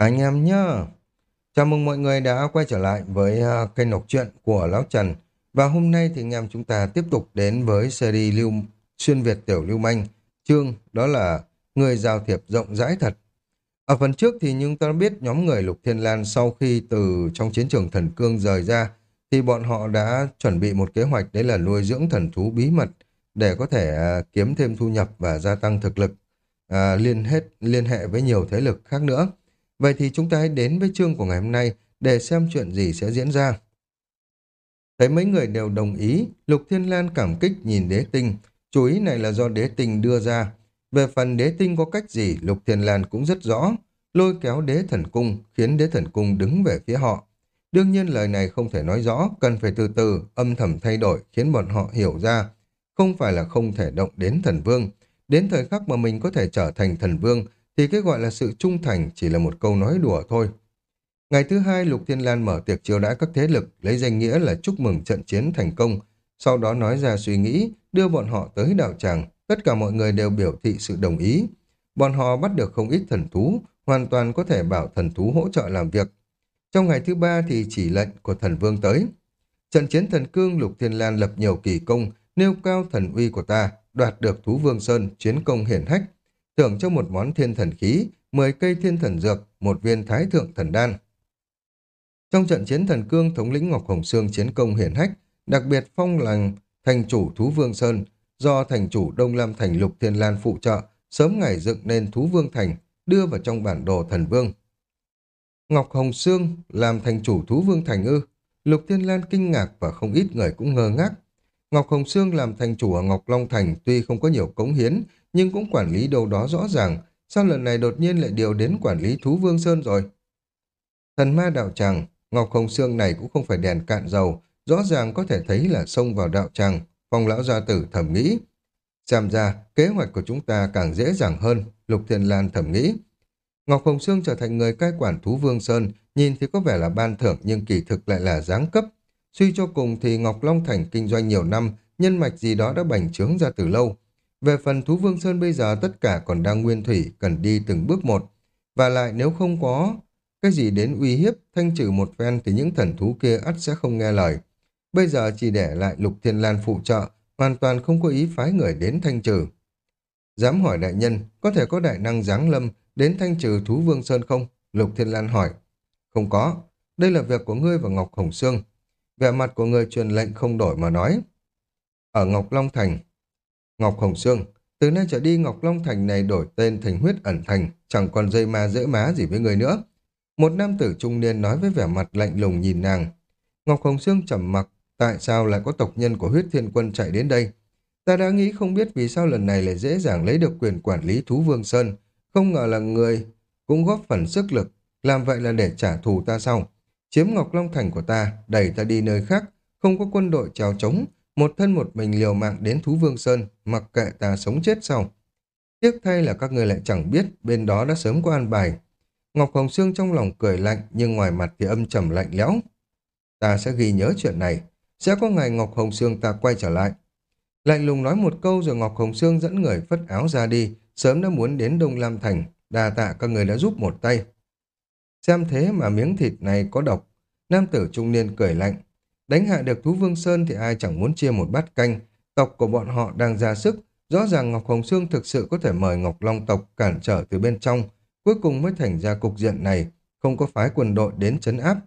Anh em nhá. Chào mừng mọi người đã quay trở lại với uh, kênh đọc truyện của Lão Trần. Và hôm nay thì anh em chúng ta tiếp tục đến với series lưu xuyên Việt tiểu lưu manh. Chương đó là Người giao thiệp rộng rãi thật. Ở phần trước thì chúng ta biết nhóm người Lục Thiên Lan sau khi từ trong chiến trường thần cương rời ra thì bọn họ đã chuẩn bị một kế hoạch đấy là nuôi dưỡng thần thú bí mật để có thể uh, kiếm thêm thu nhập và gia tăng thực lực à, liên hết liên hệ với nhiều thế lực khác nữa. Vậy thì chúng ta hãy đến với chương của ngày hôm nay để xem chuyện gì sẽ diễn ra. Thấy mấy người đều đồng ý, Lục Thiên Lan cảm kích nhìn đế tinh. Chú ý này là do đế tinh đưa ra. Về phần đế tinh có cách gì, Lục Thiên Lan cũng rất rõ. Lôi kéo đế thần cung, khiến đế thần cung đứng về phía họ. Đương nhiên lời này không thể nói rõ, cần phải từ từ, âm thầm thay đổi, khiến bọn họ hiểu ra. Không phải là không thể động đến thần vương. Đến thời khắc mà mình có thể trở thành thần vương, thì cái gọi là sự trung thành chỉ là một câu nói đùa thôi. Ngày thứ hai, Lục Thiên Lan mở tiệc chiêu đãi các thế lực, lấy danh nghĩa là chúc mừng trận chiến thành công, sau đó nói ra suy nghĩ, đưa bọn họ tới đạo tràng. Tất cả mọi người đều biểu thị sự đồng ý. Bọn họ bắt được không ít thần thú, hoàn toàn có thể bảo thần thú hỗ trợ làm việc. Trong ngày thứ ba thì chỉ lệnh của thần vương tới. Trận chiến thần cương Lục Thiên Lan lập nhiều kỳ công, nêu cao thần uy của ta, đoạt được thú vương sơn, chiến công hiển hách, thưởng cho một món thiên thần khí, 10 cây thiên thần dược, một viên thái thượng thần đan. Trong trận chiến thần cương, thống lĩnh Ngọc Hồng Sương chiến công hiển hách, đặc biệt phong làng thành chủ Thú Vương Sơn, do thành chủ Đông Lam Thành Lục Thiên Lan phụ trợ, sớm ngày dựng nên Thú Vương Thành, đưa vào trong bản đồ thần vương. Ngọc Hồng Sương làm thành chủ Thú Vương Thành ư, Lục Thiên Lan kinh ngạc và không ít người cũng ngơ ngác. Ngọc Hồng Sương làm thành chủ ở Ngọc Long Thành tuy không có nhiều cống hiến, nhưng cũng quản lý đâu đó rõ ràng. Sao lần này đột nhiên lại điều đến quản lý thú Vương Sơn rồi? Thần ma đạo tràng, Ngọc Hồng Sương này cũng không phải đèn cạn dầu, rõ ràng có thể thấy là xông vào đạo tràng. Phong lão gia tử thẩm nghĩ. Xem ra, kế hoạch của chúng ta càng dễ dàng hơn, Lục Thiên Lan thẩm nghĩ. Ngọc Hồng Sương trở thành người cai quản thú Vương Sơn, nhìn thì có vẻ là ban thưởng nhưng kỳ thực lại là giáng cấp. Suy cho cùng thì Ngọc Long Thành kinh doanh nhiều năm, nhân mạch gì đó đã bành trướng ra từ lâu. Về phần thú Vương Sơn bây giờ tất cả còn đang nguyên thủy, cần đi từng bước một. Và lại nếu không có cái gì đến uy hiếp, thanh trừ một phen thì những thần thú kia ắt sẽ không nghe lời. Bây giờ chỉ để lại Lục Thiên Lan phụ trợ, hoàn toàn không có ý phái người đến thanh trừ. Dám hỏi đại nhân, có thể có đại năng giáng lâm đến thanh trừ thú Vương Sơn không? Lục Thiên Lan hỏi. Không có, đây là việc của ngươi và Ngọc Hồng Sương. Vẻ mặt của người truyền lệnh không đổi mà nói. Ở Ngọc Long Thành, Ngọc Hồng Sương, từ nay trở đi Ngọc Long Thành này đổi tên thành huyết ẩn thành, chẳng còn dây ma dễ má gì với người nữa. Một nam tử trung niên nói với vẻ mặt lạnh lùng nhìn nàng. Ngọc Hồng Sương trầm mặc, tại sao lại có tộc nhân của huyết thiên quân chạy đến đây? Ta đã nghĩ không biết vì sao lần này lại dễ dàng lấy được quyền quản lý thú Vương Sơn, không ngờ là người cũng góp phần sức lực, làm vậy là để trả thù ta sau. Chiếm Ngọc Long Thành của ta, đẩy ta đi nơi khác, không có quân đội trèo trống, một thân một mình liều mạng đến Thú Vương Sơn, mặc kệ ta sống chết sau. Tiếc thay là các người lại chẳng biết, bên đó đã sớm có an bài. Ngọc Hồng Sương trong lòng cười lạnh, nhưng ngoài mặt thì âm trầm lạnh lẽo. Ta sẽ ghi nhớ chuyện này, sẽ có ngày Ngọc Hồng Sương ta quay trở lại. Lạnh lùng nói một câu rồi Ngọc Hồng Sương dẫn người phất áo ra đi, sớm đã muốn đến Đông Lam Thành, đà tạ các người đã giúp một tay. Xem thế mà miếng thịt này có độc, nam tử trung niên cười lạnh, Đánh hạ được thú vương sơn thì ai chẳng muốn chia một bát canh. Tộc của bọn họ đang ra sức. Rõ ràng Ngọc Hồng Sương thực sự có thể mời Ngọc Long tộc cản trở từ bên trong. Cuối cùng mới thành ra cục diện này. Không có phái quân đội đến chấn áp.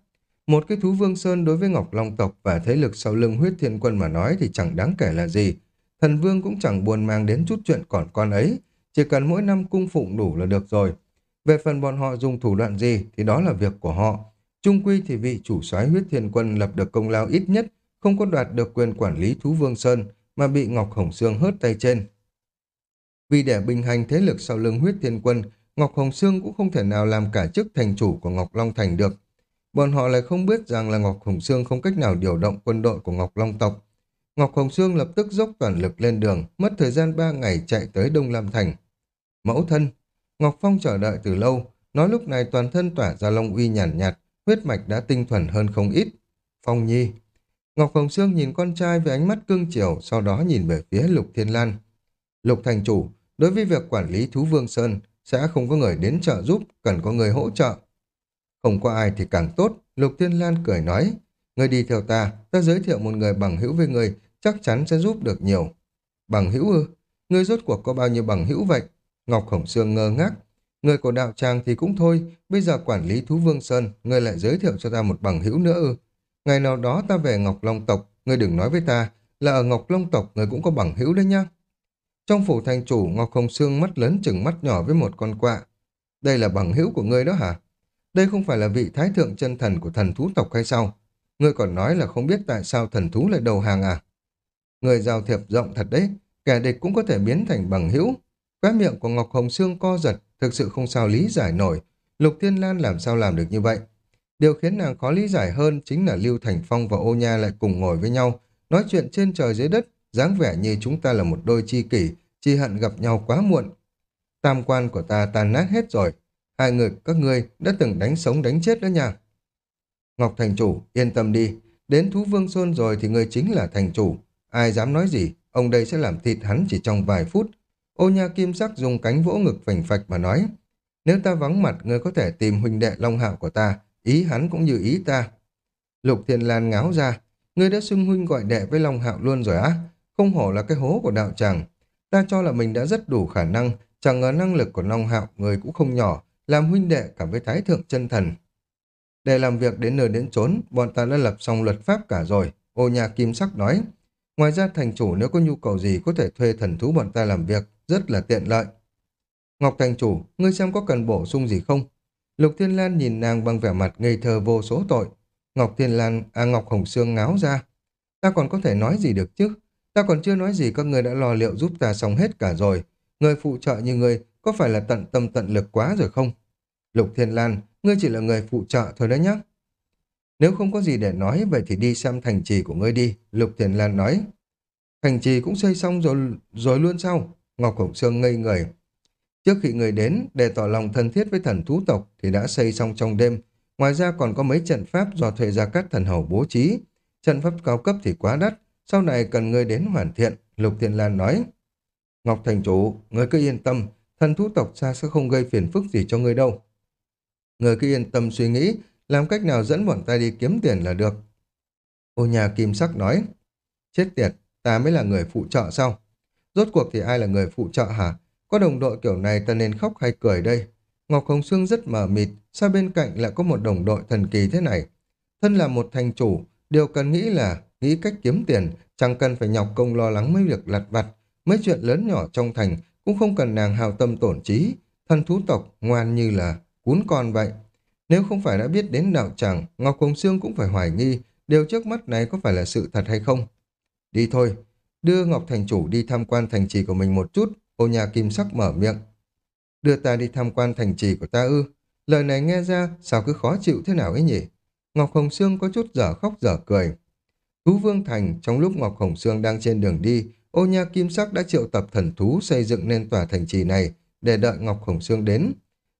Một cái thú vương sơn đối với Ngọc Long tộc và thế lực sau lưng huyết thiên quân mà nói thì chẳng đáng kể là gì. Thần vương cũng chẳng buồn mang đến chút chuyện còn con ấy. Chỉ cần mỗi năm cung phụng đủ là được rồi. Về phần bọn họ dùng thủ đoạn gì thì đó là việc của họ. Trung quy thì vị chủ soái huyết thiên quân lập được công lao ít nhất, không có đoạt được quyền quản lý thú vương sơn, mà bị Ngọc Hồng Sương hớt tay trên. Vì để bình hành thế lực sau lưng huyết thiên quân, Ngọc Hồng Sương cũng không thể nào làm cả chức thành chủ của Ngọc Long Thành được. Bọn họ lại không biết rằng là Ngọc Hồng Sương không cách nào điều động quân đội của Ngọc Long tộc. Ngọc Hồng Sương lập tức dốc toàn lực lên đường, mất thời gian ba ngày chạy tới Đông Lam Thành. Mẫu thân, Ngọc Phong chờ đợi từ lâu, nói lúc này toàn thân tỏa ra long uy nhàn nhạt, nhạt, huyết mạch đã tinh thuần hơn không ít. Phong Nhi. Ngọc Hồng Sương nhìn con trai với ánh mắt cương chiều, sau đó nhìn về phía Lục Thiên Lan. Lục Thành Chủ, đối với việc quản lý thú Vương Sơn, sẽ không có người đến trợ giúp, cần có người hỗ trợ. Không có ai thì càng tốt, Lục Thiên Lan cười nói. Người đi theo ta, ta giới thiệu một người bằng hữu với người, chắc chắn sẽ giúp được nhiều. Bằng hữu ư? Người rốt cuộc có bao nhiêu bằng hữu vậy? Ngọc Hồng Sương ngơ ngác. Người của đạo tràng thì cũng thôi, bây giờ quản lý thú Vương Sơn, người lại giới thiệu cho ta một bằng hữu nữa ư. Ngày nào đó ta về Ngọc Long tộc, người đừng nói với ta là ở Ngọc Long tộc người cũng có bằng hữu đấy nhá. Trong phủ thành chủ, Ngọc Hồng Sương mắt lớn chừng mắt nhỏ với một con quạ. Đây là bằng hữu của ngươi đó hả? Đây không phải là vị thái thượng chân thần của thần thú tộc hay sao? Ngươi còn nói là không biết tại sao thần thú lại đầu hàng à? Người giao thiệp rộng thật đấy, kẻ địch cũng có thể biến thành bằng hữu. Khóe miệng của Ngọc Hồng Sương co giật, thực sự không sao lý giải nổi. Lục Thiên Lan làm sao làm được như vậy? Điều khiến nàng khó lý giải hơn chính là Lưu Thành Phong và Ô Nha lại cùng ngồi với nhau, nói chuyện trên trời dưới đất, dáng vẻ như chúng ta là một đôi chi kỷ, chi hận gặp nhau quá muộn. Tam quan của ta tan nát hết rồi, hai người các ngươi đã từng đánh sống đánh chết đó nha. Ngọc Thành Chủ, yên tâm đi, đến Thú Vương Sơn rồi thì ngươi chính là Thành Chủ, ai dám nói gì, ông đây sẽ làm thịt hắn chỉ trong vài phút. Ô Nha Kim Sắc dùng cánh vỗ ngực phành phạch mà nói, nếu ta vắng mặt, ngươi có thể tìm huynh đệ Long Hạo của ta, ý hắn cũng như ý ta. Lục Thiên Lan ngáo ra, ngươi đã xưng huynh gọi đệ với Long Hạo luôn rồi á, không hổ là cái hố của đạo tràng. Ta cho là mình đã rất đủ khả năng, chẳng ngờ năng lực của Long Hạo người cũng không nhỏ, làm huynh đệ cả với Thái Thượng chân Thần. Để làm việc đến nơi đến chốn, bọn ta đã lập xong luật pháp cả rồi, ô nhà kim sắc nói. Ngoài ra thành chủ nếu có nhu cầu gì có thể thuê thần thú bọn ta làm việc, rất là tiện lợi. Ngọc thành chủ, ngươi xem có cần bổ sung gì không? Lục Thiên Lan nhìn nàng bằng vẻ mặt ngây thơ vô số tội. Ngọc Thiên Lan, à Ngọc Hồng Sương ngáo ra. Ta còn có thể nói gì được chứ? Ta còn chưa nói gì các người đã lo liệu giúp ta xong hết cả rồi. Người phụ trợ như ngươi có phải là tận tâm tận lực quá rồi không? Lục Thiên Lan, ngươi chỉ là người phụ trợ thôi đó nhé. Nếu không có gì để nói, vậy thì đi xem thành trì của ngươi đi, Lục Thiên Lan nói. Thành trì cũng xây xong rồi rồi luôn sao? Ngọc Hồng Sương ngây người. Trước khi người đến, để tỏ lòng thân thiết với thần thú tộc thì đã xây xong trong đêm. Ngoài ra còn có mấy trận pháp do thuê gia cát thần hầu bố trí. Trận pháp cao cấp thì quá đắt, sau này cần người đến hoàn thiện, Lục Thiên Lan nói. Ngọc Thành Chủ, người cứ yên tâm, thần thú tộc xa sẽ không gây phiền phức gì cho người đâu. Người cứ yên tâm suy nghĩ, làm cách nào dẫn bọn ta đi kiếm tiền là được. Ô nhà kim sắc nói, chết tiệt, ta mới là người phụ trợ sao? Rốt cuộc thì ai là người phụ trợ hả? Có đồng đội kiểu này ta nên khóc hay cười đây? Ngọc Hồng Sương rất mờ mịt, sao bên cạnh lại có một đồng đội thần kỳ thế này? Thân là một thành chủ, điều cần nghĩ là nghĩ cách kiếm tiền, chẳng cần phải nhọc công lo lắng mấy việc lặt vặt, mấy chuyện lớn nhỏ trong thành cũng không cần nàng hào tâm tổn trí, Thân thú tộc ngoan như là cún con vậy. Nếu không phải đã biết đến đạo tràng, Ngọc Hồng Sương cũng phải hoài nghi điều trước mắt này có phải là sự thật hay không. Đi thôi, đưa Ngọc Thành Chủ đi tham quan thành trì của mình một chút, ô nhà kim sắc mở miệng. Đưa ta đi tham quan thành trì của ta ư, lời này nghe ra sao cứ khó chịu thế nào ấy nhỉ? Ngọc Hồng Sương có chút dở khóc dở cười. Thú Vương Thành, trong lúc Ngọc Hồng Sương đang trên đường đi, ô nha kim sắc đã triệu tập thần thú xây dựng nên tòa thành trì này để đợi Ngọc Hồng Sương đến.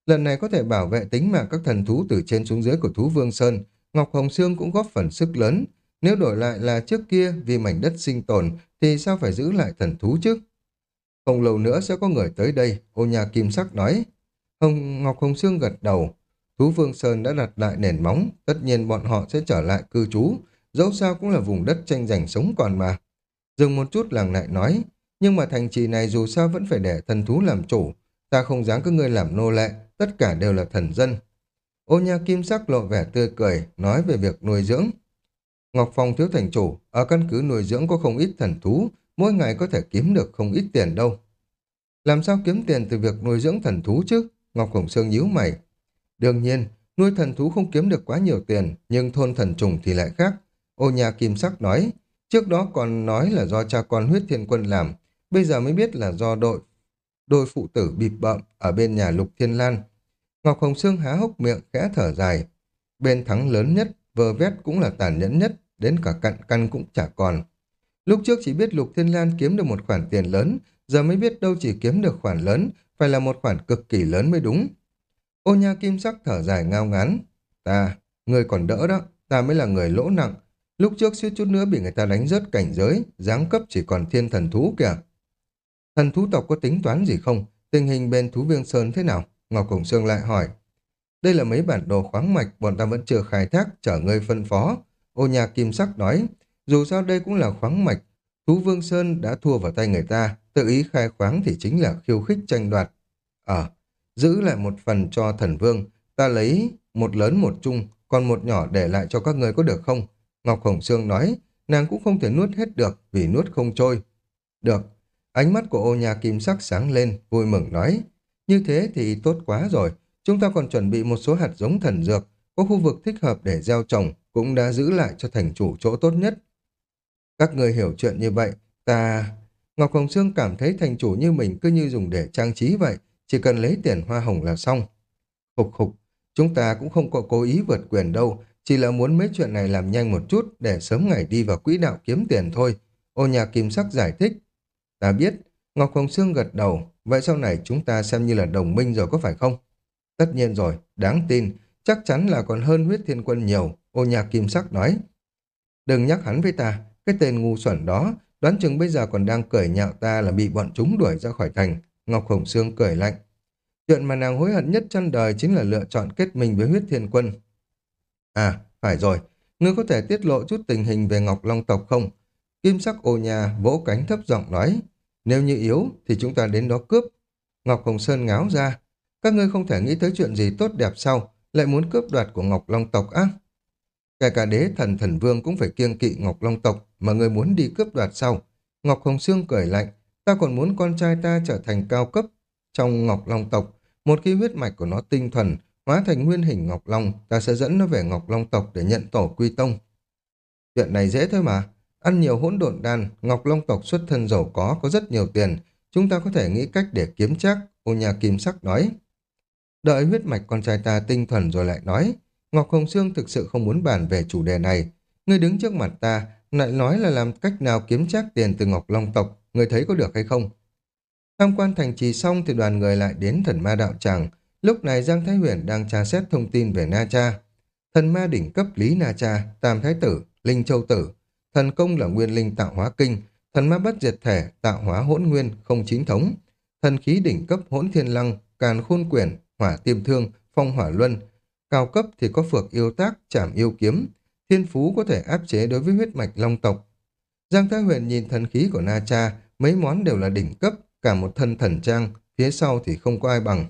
Lần này có thể bảo vệ tính mạng các thần thú từ trên xuống dưới của thú Vương Sơn, Ngọc Hồng Sương cũng góp phần sức lớn. Nếu đổi lại là trước kia vì mảnh đất sinh tồn thì sao phải giữ lại thần thú chứ? Không lâu nữa sẽ có người tới đây, ô nhà kim sắc nói. Hồng Ngọc Hồng Sương gật đầu. Thú Vương Sơn đã đặt lại nền móng, tất nhiên bọn họ sẽ trở lại cư trú, dẫu sao cũng là vùng đất tranh giành sống còn mà. Dừng một chút làng lại nói, nhưng mà thành trì này dù sao vẫn phải để thần thú làm chủ, ta không dám các ngươi làm nô lệ, tất cả đều là thần dân. Ô nhà kim sắc lộ vẻ tươi cười, nói về việc nuôi dưỡng. Ngọc Phong thiếu thành chủ, ở căn cứ nuôi dưỡng có không ít thần thú, mỗi ngày có thể kiếm được không ít tiền đâu. Làm sao kiếm tiền từ việc nuôi dưỡng thần thú chứ? Ngọc Hồng Sương nhíu mày. Đương nhiên, nuôi thần thú không kiếm được quá nhiều tiền, nhưng thôn thần trùng thì lại khác. Ô nhà kim sắc nói, trước đó còn nói là do cha con huyết thiên quân làm, bây giờ mới biết là do đội đôi phụ tử bịp bợm ở bên nhà Lục Thiên Lan. Ngọc Hồng Sương há hốc miệng khẽ thở dài. Bên thắng lớn nhất, vờ vét cũng là tàn nhẫn nhất, đến cả cặn căn cũng chả còn. Lúc trước chỉ biết Lục Thiên Lan kiếm được một khoản tiền lớn, giờ mới biết đâu chỉ kiếm được khoản lớn, phải là một khoản cực kỳ lớn mới đúng. Ô nha kim sắc thở dài ngao ngán. Ta, người còn đỡ đó, ta mới là người lỗ nặng. Lúc trước suýt chút nữa bị người ta đánh rớt cảnh giới, giáng cấp chỉ còn thiên thần thú kìa. Thần thú tộc có tính toán gì không? Tình hình bên thú viên Sơn thế nào? Ngọc Cổng Sương lại hỏi. Đây là mấy bản đồ khoáng mạch bọn ta vẫn chưa khai thác, chở ngươi phân phó. Ô nhà kim sắc nói, dù sao đây cũng là khoáng mạch, Thú Vương Sơn đã thua vào tay người ta, tự ý khai khoáng thì chính là khiêu khích tranh đoạt. Ờ, giữ lại một phần cho thần vương, ta lấy một lớn một chung, còn một nhỏ để lại cho các người có được không? Ngọc Hồng Sương nói, nàng cũng không thể nuốt hết được vì nuốt không trôi. Được, ánh mắt của ô nhà kim sắc sáng lên, vui mừng nói, như thế thì tốt quá rồi, chúng ta còn chuẩn bị một số hạt giống thần dược, có khu vực thích hợp để gieo trồng, cũng đã giữ lại cho thành chủ chỗ tốt nhất. Các người hiểu chuyện như vậy, ta... Ngọc Hồng Sương cảm thấy thành chủ như mình cứ như dùng để trang trí vậy, chỉ cần lấy tiền hoa hồng là xong. Hục hục, chúng ta cũng không có cố ý vượt quyền đâu, chỉ là muốn mấy chuyện này làm nhanh một chút để sớm ngày đi vào quỹ đạo kiếm tiền thôi. Ô nhà kim sắc giải thích. Ta biết, Ngọc Hồng Sương gật đầu, vậy sau này chúng ta xem như là đồng minh rồi có phải không? Tất nhiên rồi, đáng tin, chắc chắn là còn hơn huyết thiên quân nhiều, ô nhà kim sắc nói. Đừng nhắc hắn với ta, cái tên ngu xuẩn đó, đoán chừng bây giờ còn đang cười nhạo ta là bị bọn chúng đuổi ra khỏi thành. Ngọc Hồng Sương cười lạnh. Chuyện mà nàng hối hận nhất trong đời chính là lựa chọn kết mình với huyết thiên quân. À, phải rồi, ngươi có thể tiết lộ chút tình hình về Ngọc Long tộc không? Kim sắc ô nhà vỗ cánh thấp giọng nói, nếu như yếu thì chúng ta đến đó cướp. Ngọc Hồng Sơn ngáo ra, các ngươi không thể nghĩ tới chuyện gì tốt đẹp sau, lại muốn cướp đoạt của Ngọc Long tộc á. Kể cả đế thần thần vương cũng phải kiêng kỵ Ngọc Long tộc mà người muốn đi cướp đoạt sau. Ngọc Hồng Sương cười lạnh, ta còn muốn con trai ta trở thành cao cấp trong Ngọc Long tộc. Một khi huyết mạch của nó tinh thuần, hóa thành nguyên hình Ngọc Long, ta sẽ dẫn nó về Ngọc Long tộc để nhận tổ quy tông. Chuyện này dễ thôi mà. Ăn nhiều hỗn độn đan, Ngọc Long tộc xuất thân giàu có, có rất nhiều tiền. Chúng ta có thể nghĩ cách để kiếm chắc, ô nhà kim sắc nói. Đợi huyết mạch con trai ta tinh thuần rồi lại nói. Ngọc Hồng Sương thực sự không muốn bàn về chủ đề này. Ngươi đứng trước mặt ta, lại nói là làm cách nào kiếm chắc tiền từ Ngọc Long tộc, ngươi thấy có được hay không? Tham quan thành trì xong thì đoàn người lại đến thần ma đạo tràng. Lúc này Giang Thái Huyền đang tra xét thông tin về Na Cha. Thần ma đỉnh cấp Lý Na Cha, Tam Thái Tử, Linh Châu Tử. Thần công là nguyên linh tạo hóa kinh. Thần ma bất diệt thể, tạo hóa hỗn nguyên, không chính thống. Thần khí đỉnh cấp hỗn thiên lăng, càn khôn quyển, hỏa tiêm thương, phong hỏa luân. Cao cấp thì có phược yêu tác, chảm yêu kiếm. Thiên phú có thể áp chế đối với huyết mạch long tộc. Giang Thái Huyền nhìn thần khí của Na Cha, mấy món đều là đỉnh cấp, cả một thân thần trang, phía sau thì không có ai bằng.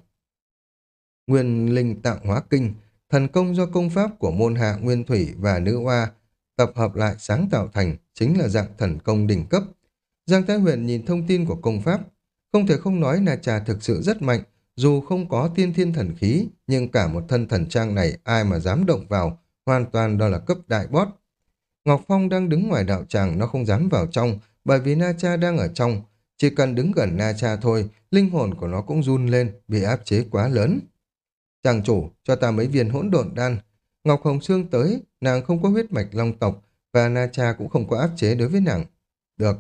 Nguyên linh tạo hóa kinh, thần công do công pháp của môn hạ Nguyên Thủy và Nữ Hoa tập hợp lại sáng tạo thành chính là dạng thần công đỉnh cấp. Giang Thái Huyền nhìn thông tin của công pháp, không thể không nói Na Trà thực sự rất mạnh, dù không có tiên thiên thần khí, nhưng cả một thân thần trang này ai mà dám động vào, hoàn toàn đó là cấp đại bót. Ngọc Phong đang đứng ngoài đạo tràng, nó không dám vào trong, bởi vì Na Cha đang ở trong. Chỉ cần đứng gần Na Cha thôi, linh hồn của nó cũng run lên, bị áp chế quá lớn. Chàng chủ, cho ta mấy viên hỗn độn đan. Ngọc Hồng Sương tới, nàng không có huyết mạch long tộc, và Na Cha cũng không có áp chế đối với nàng. Được.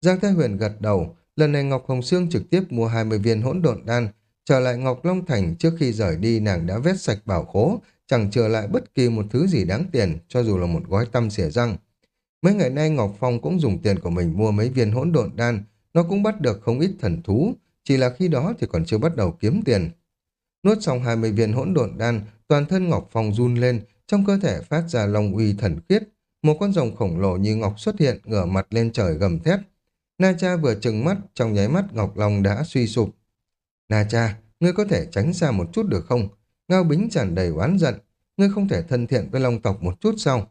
Giang Thái Huyền gật đầu, lần này Ngọc Hồng Sương trực tiếp mua 20 viên hỗn độn đan, trở lại Ngọc Long Thành trước khi rời đi nàng đã vét sạch bảo khố, chẳng trở lại bất kỳ một thứ gì đáng tiền, cho dù là một gói tăm xỉa răng. Mấy ngày nay Ngọc Phong cũng dùng tiền của mình mua mấy viên hỗn độn đan, nó cũng bắt được không ít thần thú, chỉ là khi đó thì còn chưa bắt đầu kiếm tiền. Nuốt xong 20 viên hỗn độn đan, toàn thân Ngọc Phong run lên, trong cơ thể phát ra long uy thần khiết. Một con rồng khổng lồ như Ngọc xuất hiện, ngửa mặt lên trời gầm thét. Na Cha vừa trừng mắt, trong nháy mắt Ngọc Long đã suy sụp. Na Cha, ngươi có thể tránh xa một chút được không? Ngao Bính tràn đầy oán giận, ngươi không thể thân thiện với Long tộc một chút sao?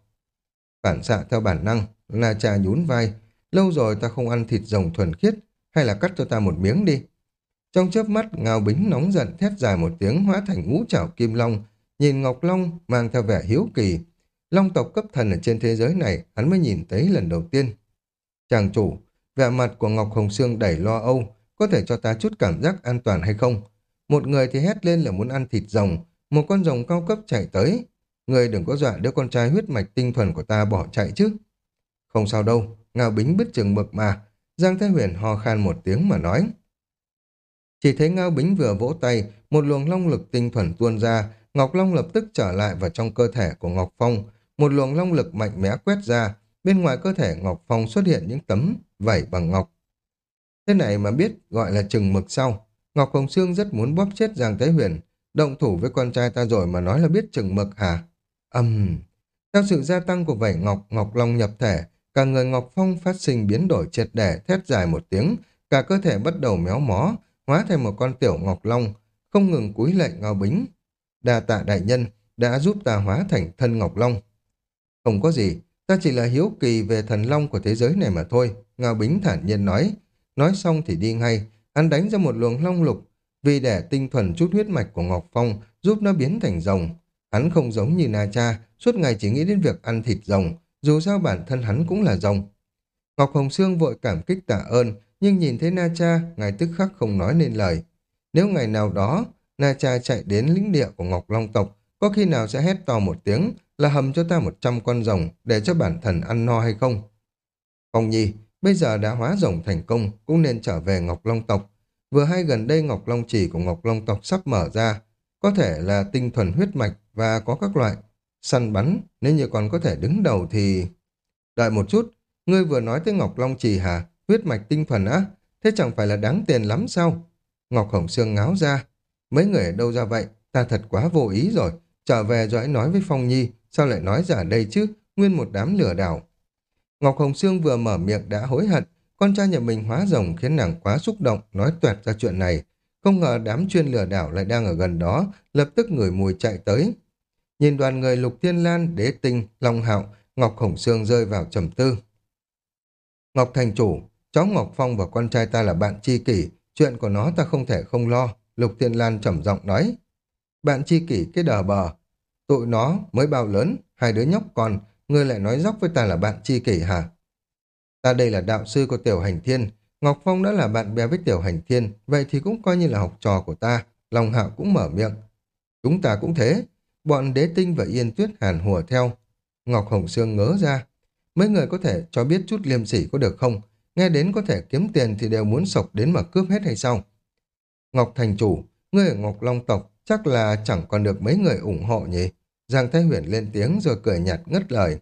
Phản xạ theo bản năng, Na Cha nhún vai, lâu rồi ta không ăn thịt rồng thuần khiết, hay là cắt cho ta một miếng đi. Trong chớp mắt, Ngao Bính nóng giận thét dài một tiếng hóa thành ngũ chảo kim long, nhìn Ngọc Long mang theo vẻ hiếu kỳ. Long tộc cấp thần ở trên thế giới này, hắn mới nhìn thấy lần đầu tiên. Chàng chủ, vẻ mặt của Ngọc Hồng Sương đầy lo âu, có thể cho ta chút cảm giác an toàn hay không? Một người thì hét lên là muốn ăn thịt rồng, một con rồng cao cấp chạy tới. Người đừng có dọa đứa con trai huyết mạch tinh thuần của ta bỏ chạy chứ. Không sao đâu, Ngao Bính biết chừng mực mà. Giang Thái Huyền ho khan một tiếng mà nói. Chỉ thấy Ngao Bính vừa vỗ tay, một luồng long lực tinh thuần tuôn ra, Ngọc Long lập tức trở lại vào trong cơ thể của Ngọc Phong. Một luồng long lực mạnh mẽ quét ra, bên ngoài cơ thể Ngọc Phong xuất hiện những tấm vảy bằng ngọc. Thế này mà biết gọi là chừng mực sau. Ngọc Hồng Sương rất muốn bóp chết Giang Thái Huyền, động thủ với con trai ta rồi mà nói là biết chừng mực hả? Âm... Theo sự gia tăng của vảy ngọc, Ngọc Long nhập thể, cả người Ngọc Phong phát sinh biến đổi triệt để, thét dài một tiếng, cả cơ thể bắt đầu méo mó, hóa thành một con tiểu Ngọc Long, không ngừng cúi lệ ngao bính. Đa tạ đại nhân đã giúp ta hóa thành thân Ngọc Long. Không có gì, ta chỉ là hiếu kỳ về thần long của thế giới này mà thôi, Ngao Bính thản nhiên nói. Nói xong thì đi ngay, hắn đánh ra một luồng long lục, vì để tinh thuần chút huyết mạch của Ngọc Phong giúp nó biến thành rồng. Hắn không giống như Na Cha, suốt ngày chỉ nghĩ đến việc ăn thịt rồng, dù sao bản thân hắn cũng là rồng. Ngọc Hồng Sương vội cảm kích tạ ơn, nhưng nhìn thấy Na Cha, ngài tức khắc không nói nên lời. Nếu ngày nào đó, Na Cha chạy đến lĩnh địa của Ngọc Long tộc, có khi nào sẽ hét to một tiếng là hầm cho ta một trăm con rồng để cho bản thân ăn no hay không? Phong Nhi, bây giờ đã hóa rồng thành công, cũng nên trở về Ngọc Long tộc. Vừa hay gần đây Ngọc Long chỉ của Ngọc Long tộc sắp mở ra, có thể là tinh thuần huyết mạch và có các loại săn bắn, nếu như còn có thể đứng đầu thì... Đợi một chút, ngươi vừa nói tới Ngọc Long Trì hả? Huyết mạch tinh thuần á? Thế chẳng phải là đáng tiền lắm sao? Ngọc Hồng Sương ngáo ra. Mấy người ở đâu ra vậy? Ta thật quá vô ý rồi. Trở về rồi hãy nói với Phong Nhi, sao lại nói ra đây chứ? Nguyên một đám lừa đảo. Ngọc Hồng Sương vừa mở miệng đã hối hận. Con trai nhà mình hóa rồng khiến nàng quá xúc động, nói toẹt ra chuyện này. Không ngờ đám chuyên lừa đảo lại đang ở gần đó, lập tức người mùi chạy tới. Nhìn đoàn người Lục Thiên Lan, Đế Tinh, Long Hạo, Ngọc Hồng Sương rơi vào trầm tư. Ngọc Thành Chủ, cháu Ngọc Phong và con trai ta là bạn tri kỷ, chuyện của nó ta không thể không lo, Lục Thiên Lan trầm giọng nói. Bạn tri kỷ cái đờ bờ, tụi nó mới bao lớn, hai đứa nhóc con, ngươi lại nói dốc với ta là bạn tri kỷ hả? Ta đây là đạo sư của Tiểu Hành Thiên, Ngọc Phong đã là bạn bè với Tiểu Hành Thiên, vậy thì cũng coi như là học trò của ta, Long Hạo cũng mở miệng. Chúng ta cũng thế, bọn đế tinh và yên tuyết hàn hùa theo. Ngọc Hồng Sương ngớ ra, mấy người có thể cho biết chút liêm sỉ có được không? Nghe đến có thể kiếm tiền thì đều muốn sộc đến mà cướp hết hay sao? Ngọc Thành Chủ, ngươi ở Ngọc Long tộc chắc là chẳng còn được mấy người ủng hộ nhỉ? Giang Thái Huyền lên tiếng rồi cười nhạt ngất lời.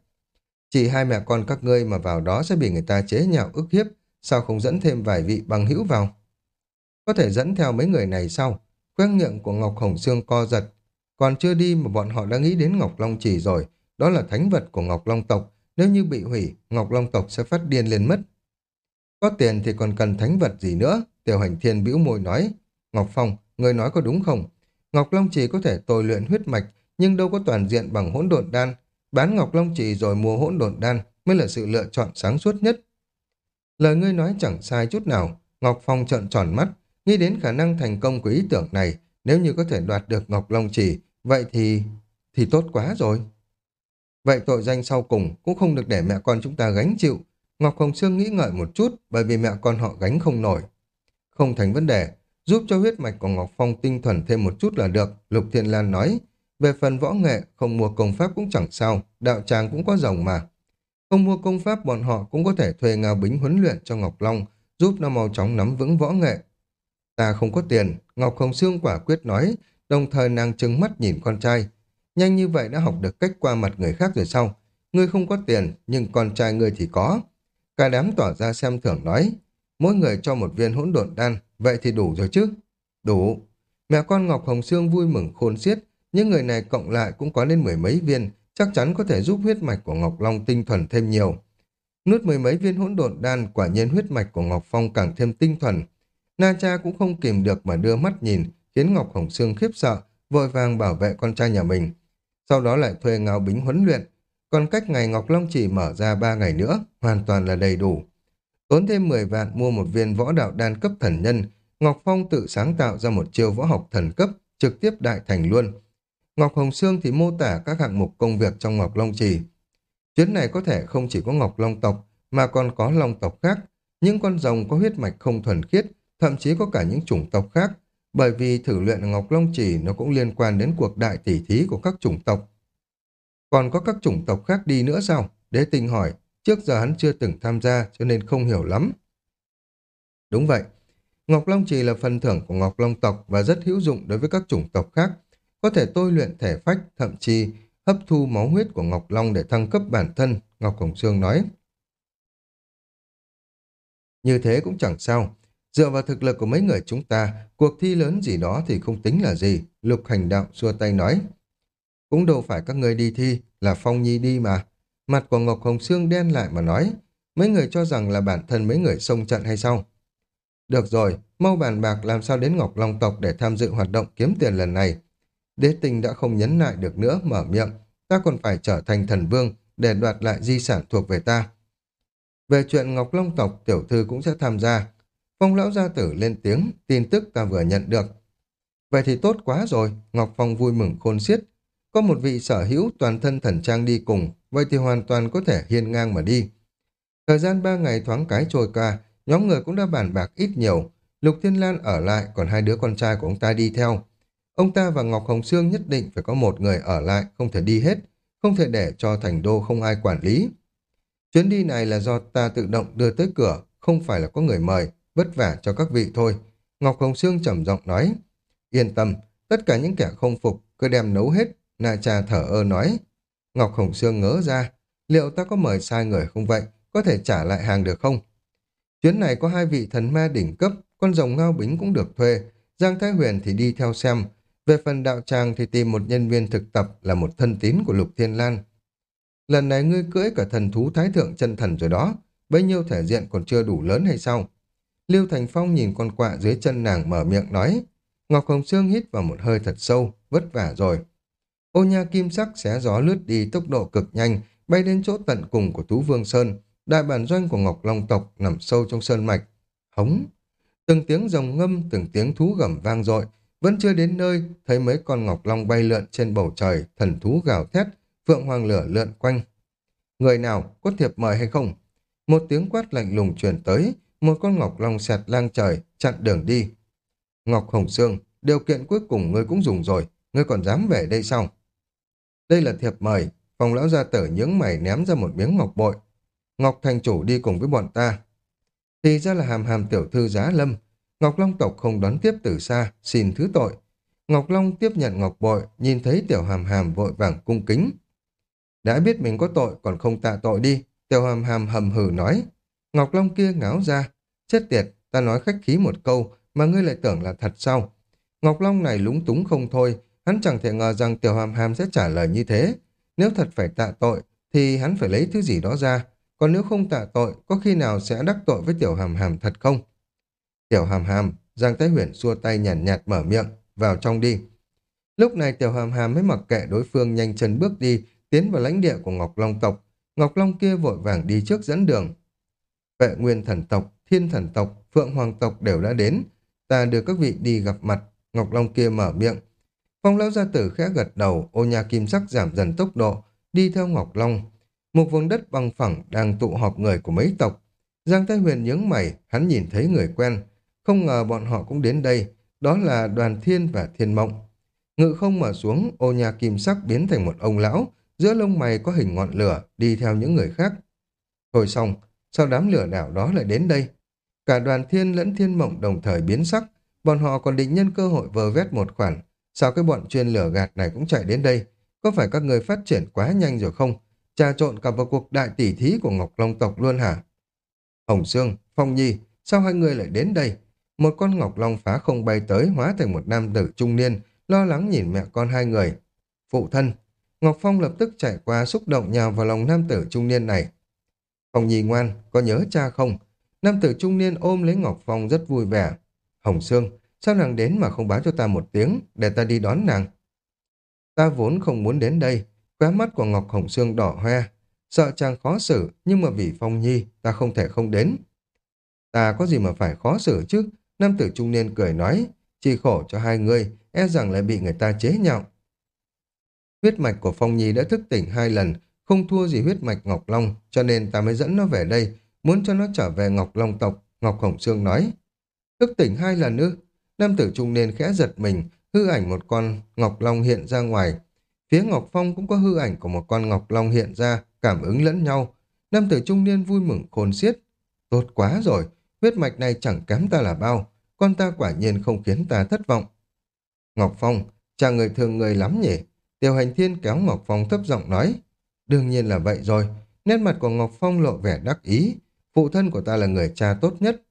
Chỉ hai mẹ con các ngươi mà vào đó sẽ bị người ta chế nhạo ức hiếp, sao không dẫn thêm vài vị bằng hữu vào? Có thể dẫn theo mấy người này sau. Khoe miệng của Ngọc Hồng Sương co giật. Còn chưa đi mà bọn họ đã nghĩ đến Ngọc Long chỉ rồi. Đó là thánh vật của Ngọc Long tộc. Nếu như bị hủy, Ngọc Long tộc sẽ phát điên lên mất. Có tiền thì còn cần thánh vật gì nữa? Tiểu hành thiên bĩu môi nói. Ngọc Phong, người nói có đúng không? Ngọc Long chỉ có thể tôi luyện huyết mạch, nhưng đâu có toàn diện bằng hỗn độn đan. Bán Ngọc Long trì rồi mua hỗn độn đan mới là sự lựa chọn sáng suốt nhất. Lời ngươi nói chẳng sai chút nào. Ngọc Phong trợn tròn mắt, nghĩ đến khả năng thành công của ý tưởng này. Nếu như có thể đoạt được Ngọc Long trì vậy thì... thì tốt quá rồi. Vậy tội danh sau cùng cũng không được để mẹ con chúng ta gánh chịu. Ngọc Hồng Sương nghĩ ngợi một chút bởi vì mẹ con họ gánh không nổi. Không thành vấn đề, giúp cho huyết mạch của Ngọc Phong tinh thuần thêm một chút là được, Lục Thiên Lan nói. Về phần võ nghệ, không mua công pháp cũng chẳng sao, đạo tràng cũng có rồng mà. Không mua công pháp bọn họ cũng có thể thuê Ngao Bính huấn luyện cho Ngọc Long, giúp nó mau chóng nắm vững võ nghệ. Ta không có tiền, Ngọc Hồng Sương quả quyết nói, đồng thời nàng trừng mắt nhìn con trai. Nhanh như vậy đã học được cách qua mặt người khác rồi sao? Ngươi không có tiền, nhưng con trai ngươi thì có. Cả đám tỏ ra xem thưởng nói, mỗi người cho một viên hỗn độn đan, vậy thì đủ rồi chứ? Đủ. Mẹ con Ngọc Hồng Sương vui mừng khôn xiết, những người này cộng lại cũng có lên mười mấy viên, chắc chắn có thể giúp huyết mạch của Ngọc Long tinh thuần thêm nhiều. Nuốt mười mấy viên hỗn độn đan, quả nhiên huyết mạch của Ngọc Phong càng thêm tinh thuần. Na cha cũng không kìm được mà đưa mắt nhìn, khiến Ngọc Hồng Sương khiếp sợ, vội vàng bảo vệ con trai nhà mình. Sau đó lại thuê Ngao Bính huấn luyện, còn cách ngày Ngọc Long chỉ mở ra ba ngày nữa, hoàn toàn là đầy đủ. Tốn thêm 10 vạn mua một viên võ đạo đan cấp thần nhân, Ngọc Phong tự sáng tạo ra một chiêu võ học thần cấp, trực tiếp đại thành luôn. Ngọc Hồng Sương thì mô tả các hạng mục công việc trong Ngọc Long Trì. Chuyến này có thể không chỉ có Ngọc Long tộc, mà còn có Long tộc khác. Những con rồng có huyết mạch không thuần khiết, thậm chí có cả những chủng tộc khác, bởi vì thử luyện ở Ngọc Long Trì nó cũng liên quan đến cuộc đại tỷ thí của các chủng tộc. Còn có các chủng tộc khác đi nữa sao? Đế tinh hỏi, trước giờ hắn chưa từng tham gia cho nên không hiểu lắm. Đúng vậy, Ngọc Long Trì là phần thưởng của Ngọc Long tộc và rất hữu dụng đối với các chủng tộc khác, có thể tôi luyện thể phách, thậm chí hấp thu máu huyết của Ngọc Long để thăng cấp bản thân, Ngọc Hồng Sương nói. Như thế cũng chẳng sao. Dựa vào thực lực của mấy người chúng ta, cuộc thi lớn gì đó thì không tính là gì, Lục Hành Đạo xua tay nói. Cũng đâu phải các người đi thi, là Phong Nhi đi mà. Mặt của Ngọc Hồng Sương đen lại mà nói, mấy người cho rằng là bản thân mấy người xông trận hay sao? Được rồi, mau bàn bạc làm sao đến Ngọc Long tộc để tham dự hoạt động kiếm tiền lần này. Đế tinh đã không nhấn lại được nữa, mở miệng. Ta còn phải trở thành thần vương để đoạt lại di sản thuộc về ta. Về chuyện Ngọc Long tộc, tiểu thư cũng sẽ tham gia. Phong lão gia tử lên tiếng, tin tức ta vừa nhận được. Vậy thì tốt quá rồi, Ngọc Phong vui mừng khôn xiết. Có một vị sở hữu toàn thân thần trang đi cùng, vậy thì hoàn toàn có thể hiên ngang mà đi. Thời gian ba ngày thoáng cái trôi qua, nhóm người cũng đã bàn bạc ít nhiều. Lục Thiên Lan ở lại, còn hai đứa con trai của ông ta đi theo. Ông ta và Ngọc Hồng Sương nhất định phải có một người ở lại, không thể đi hết, không thể để cho thành đô không ai quản lý. Chuyến đi này là do ta tự động đưa tới cửa, không phải là có người mời, vất vả cho các vị thôi. Ngọc Hồng Sương trầm giọng nói, yên tâm, tất cả những kẻ không phục, cứ đem nấu hết, Na Cha thở ơ nói. Ngọc Hồng Sương ngỡ ra, liệu ta có mời sai người không vậy, có thể trả lại hàng được không? Chuyến này có hai vị thần ma đỉnh cấp, con rồng ngao bính cũng được thuê, Giang Thái Huyền thì đi theo xem. Về phần đạo tràng thì tìm một nhân viên thực tập là một thân tín của Lục Thiên Lan. Lần này ngươi cưỡi cả thần thú thái thượng chân thần rồi đó, bấy nhiêu thể diện còn chưa đủ lớn hay sao? Lưu Thành Phong nhìn con quạ dưới chân nàng mở miệng nói. Ngọc Hồng Sương hít vào một hơi thật sâu, vất vả rồi. Ô nha kim sắc xé gió lướt đi tốc độ cực nhanh, bay đến chỗ tận cùng của Tú Vương Sơn. Đại bản doanh của Ngọc Long tộc nằm sâu trong sơn mạch. Hống! Từng tiếng rồng ngâm, từng tiếng thú gầm vang dội vẫn chưa đến nơi, thấy mấy con Ngọc Long bay lượn trên bầu trời, thần thú gào thét, phượng hoàng lửa lượn quanh. Người nào, có thiệp mời hay không? Một tiếng quát lạnh lùng truyền tới, một con Ngọc Long xẹt lang trời, chặn đường đi. Ngọc Hồng Sương, điều kiện cuối cùng ngươi cũng dùng rồi, ngươi còn dám về đây sao? Đây là thiệp mời, phòng lão gia tử nhướng mày ném ra một miếng ngọc bội. Ngọc thành chủ đi cùng với bọn ta. Thì ra là hàm hàm tiểu thư giá lâm. Ngọc Long tộc không đón tiếp từ xa, xin thứ tội. Ngọc Long tiếp nhận ngọc bội, nhìn thấy tiểu hàm hàm vội vàng cung kính. Đã biết mình có tội còn không tạ tội đi, tiểu hàm hàm hầm hừ nói. Ngọc Long kia ngáo ra, chết tiệt, ta nói khách khí một câu mà ngươi lại tưởng là thật sao? Ngọc Long này lúng túng không thôi, hắn chẳng thể ngờ rằng tiểu hàm hàm sẽ trả lời như thế. Nếu thật phải tạ tội, thì hắn phải lấy thứ gì đó ra, còn nếu không tạ tội, có khi nào sẽ đắc tội với tiểu hàm hàm thật không? Tiểu hàm hàm, Giang Thái Huyền xua tay nhàn nhạt, nhạt mở miệng, vào trong đi. Lúc này tiểu hàm hàm mới mặc kệ đối phương nhanh chân bước đi, tiến vào lãnh địa của Ngọc Long tộc. Ngọc Long kia vội vàng đi trước dẫn đường. Vệ nguyên thần tộc, thiên thần tộc, phượng hoàng tộc đều đã đến. Ta đưa các vị đi gặp mặt. Ngọc Long kia mở miệng. Phong lão gia tử khẽ gật đầu, ô nhà kim sắc giảm dần tốc độ, đi theo Ngọc Long. Một vùng đất bằng phẳng đang tụ họp người của mấy tộc. Giang Thái Huyền nhướng mày, hắn nhìn thấy người quen. Không ngờ bọn họ cũng đến đây, đó là đoàn thiên và thiên mộng. Ngự không mở xuống, ô nhà kim sắc biến thành một ông lão, giữa lông mày có hình ngọn lửa, đi theo những người khác. Thôi xong, sao đám lửa đảo đó lại đến đây? Cả đoàn thiên lẫn thiên mộng đồng thời biến sắc, bọn họ còn định nhân cơ hội vờ vét một khoản. Sao cái bọn chuyên lửa gạt này cũng chạy đến đây? Có phải các người phát triển quá nhanh rồi không? Trà trộn cả vào cuộc đại tỷ thí của Ngọc Long tộc luôn hả? Hồng Sương, Phong Nhi, sao hai người lại đến đây? Một con Ngọc Long phá không bay tới hóa thành một nam tử trung niên, lo lắng nhìn mẹ con hai người. Phụ thân, Ngọc Phong lập tức chạy qua xúc động nhào vào lòng nam tử trung niên này. Phong Nhi ngoan, có nhớ cha không? Nam tử trung niên ôm lấy Ngọc Phong rất vui vẻ. Hồng Sương, sao nàng đến mà không báo cho ta một tiếng, để ta đi đón nàng? Ta vốn không muốn đến đây, khóe mắt của Ngọc Hồng Sương đỏ hoe. Sợ chàng khó xử, nhưng mà vì Phong Nhi, ta không thể không đến. Ta có gì mà phải khó xử chứ? Nam tử trung niên cười nói, chỉ khổ cho hai người, e rằng lại bị người ta chế nhạo. Huyết mạch của Phong Nhi đã thức tỉnh hai lần, không thua gì huyết mạch Ngọc Long, cho nên ta mới dẫn nó về đây, muốn cho nó trở về Ngọc Long tộc, Ngọc Hồng Sương nói. Thức tỉnh hai lần nữa, nam tử trung niên khẽ giật mình, hư ảnh một con Ngọc Long hiện ra ngoài. Phía Ngọc Phong cũng có hư ảnh của một con Ngọc Long hiện ra, cảm ứng lẫn nhau. Nam tử trung niên vui mừng khôn xiết. Tốt quá rồi, huyết mạch này chẳng kém ta là bao, con ta quả nhiên không khiến ta thất vọng. Ngọc Phong, chàng người thường người lắm nhỉ? Tiêu hành thiên kéo Ngọc Phong thấp giọng nói. Đương nhiên là vậy rồi. Nét mặt của Ngọc Phong lộ vẻ đắc ý. Phụ thân của ta là người cha tốt nhất.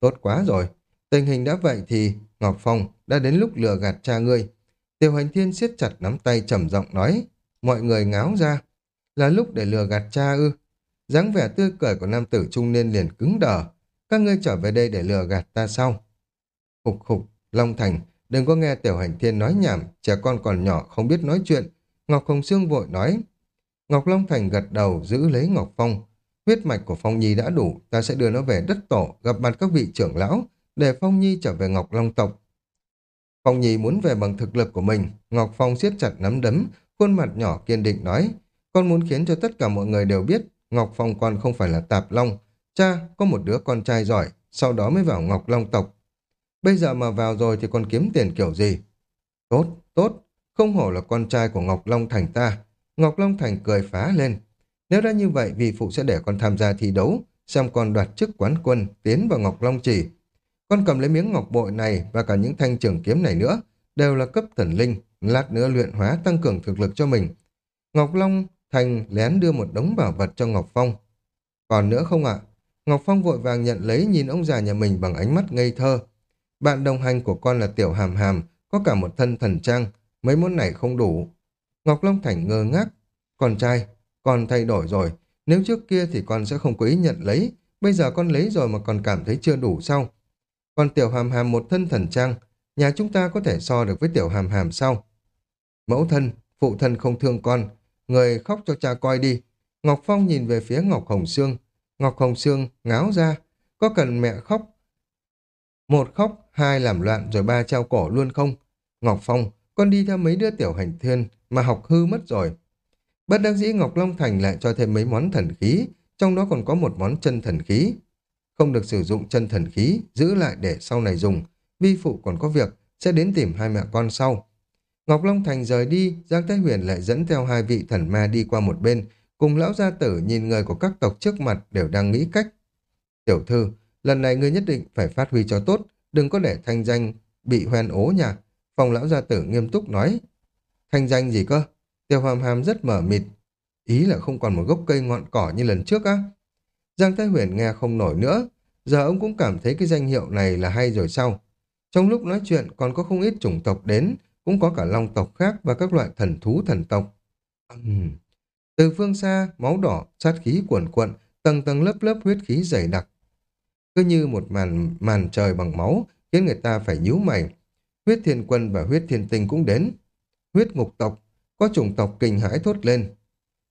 Tốt quá rồi. Tình hình đã vậy thì, Ngọc Phong đã đến lúc lừa gạt cha ngươi. Tiểu hành thiên siết chặt nắm tay trầm giọng nói, mọi người ngáo ra. Là lúc để lừa gạt cha ư. dáng vẻ tươi cười của nam tử trung niên liền cứng đờ. Các ngươi trở về đây để lừa gạt ta sau. Khục khục, Long Thành, đừng có nghe tiểu hành thiên nói nhảm, trẻ con còn nhỏ không biết nói chuyện. Ngọc Hồng Sương vội nói. Ngọc Long Thành gật đầu giữ lấy Ngọc Phong. Huyết mạch của Phong Nhi đã đủ, ta sẽ đưa nó về đất tổ, gặp mặt các vị trưởng lão, để Phong Nhi trở về Ngọc Long tộc. Phong Nhi muốn về bằng thực lực của mình, Ngọc Phong siết chặt nắm đấm, khuôn mặt nhỏ kiên định nói, con muốn khiến cho tất cả mọi người đều biết, Ngọc Phong con không phải là tạp long, cha có một đứa con trai giỏi, sau đó mới vào Ngọc Long tộc. Bây giờ mà vào rồi thì còn kiếm tiền kiểu gì? Tốt, tốt, không hổ là con trai của Ngọc Long Thành ta. Ngọc Long Thành cười phá lên. Nếu đã như vậy, vì phụ sẽ để con tham gia thi đấu, xem con đoạt chức quán quân, tiến vào Ngọc Long chỉ. Con cầm lấy miếng ngọc bội này và cả những thanh trường kiếm này nữa, đều là cấp thần linh, lát nữa luyện hóa tăng cường thực lực cho mình. Ngọc Long Thành lén đưa một đống bảo vật cho Ngọc Phong. Còn nữa không ạ? Ngọc Phong vội vàng nhận lấy nhìn ông già nhà mình bằng ánh mắt ngây thơ. Bạn đồng hành của con là Tiểu Hàm Hàm, có cả một thân thần trang, mấy món này không đủ. Ngọc Long Thành ngơ ngác. Con trai, con thay đổi rồi. Nếu trước kia thì con sẽ không có ý nhận lấy. Bây giờ con lấy rồi mà còn cảm thấy chưa đủ sao? Còn Tiểu Hàm Hàm một thân thần trang, nhà chúng ta có thể so được với Tiểu Hàm Hàm sao? Mẫu thân, phụ thân không thương con, người khóc cho cha coi đi. Ngọc Phong nhìn về phía Ngọc Hồng Sương. Ngọc Hồng Sương ngáo ra, có cần mẹ khóc? Một khóc, hai làm loạn rồi ba treo cổ luôn không? Ngọc Phong, con đi theo mấy đứa tiểu hành thiên mà học hư mất rồi. Bất đắc dĩ Ngọc Long Thành lại cho thêm mấy món thần khí, trong đó còn có một món chân thần khí. Không được sử dụng chân thần khí, giữ lại để sau này dùng. Vi phụ còn có việc, sẽ đến tìm hai mẹ con sau. Ngọc Long Thành rời đi, Giang Thái Huyền lại dẫn theo hai vị thần ma đi qua một bên, cùng lão gia tử nhìn người của các tộc trước mặt đều đang nghĩ cách. Tiểu thư, lần này ngươi nhất định phải phát huy cho tốt, đừng có để thanh danh bị hoen ố nhà Phòng lão gia tử nghiêm túc nói. Thanh danh gì cơ? Tiêu hàm hàm rất mở mịt. Ý là không còn một gốc cây ngọn cỏ như lần trước á. Giang Thái Huyền nghe không nổi nữa. Giờ ông cũng cảm thấy cái danh hiệu này là hay rồi sao? Trong lúc nói chuyện còn có không ít chủng tộc đến, cũng có cả long tộc khác và các loại thần thú thần tộc. Uhm. Từ phương xa, máu đỏ, sát khí cuồn cuộn, tầng tầng lớp lớp huyết khí dày đặc. Cứ như một màn màn trời bằng máu, khiến người ta phải nhíu mày. Huyết thiên quân và huyết thiên tinh cũng đến. Huyết ngục tộc, có chủng tộc kinh hãi thốt lên.